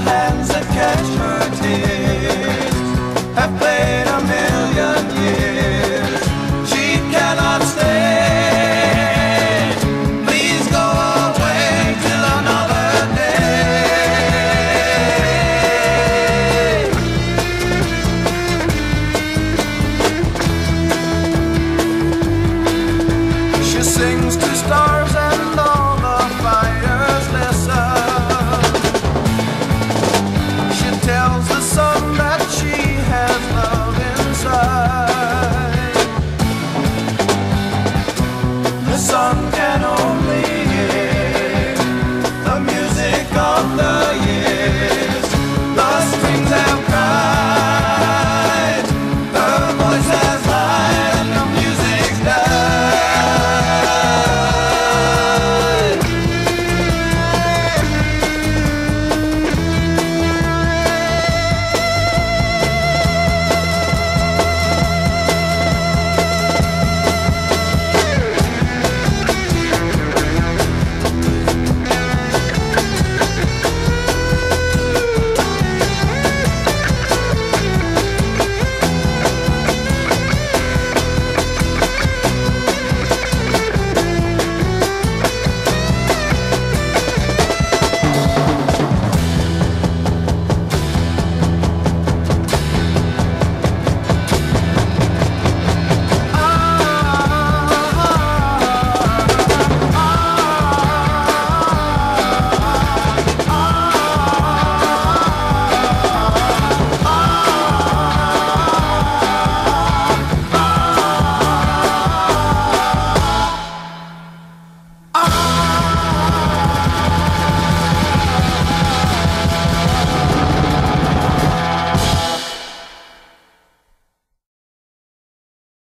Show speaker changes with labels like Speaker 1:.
Speaker 1: hands that catch her tears sings to stars and all the fires listen. She tells the sun that she has love inside. The sun can only hear the music of the year.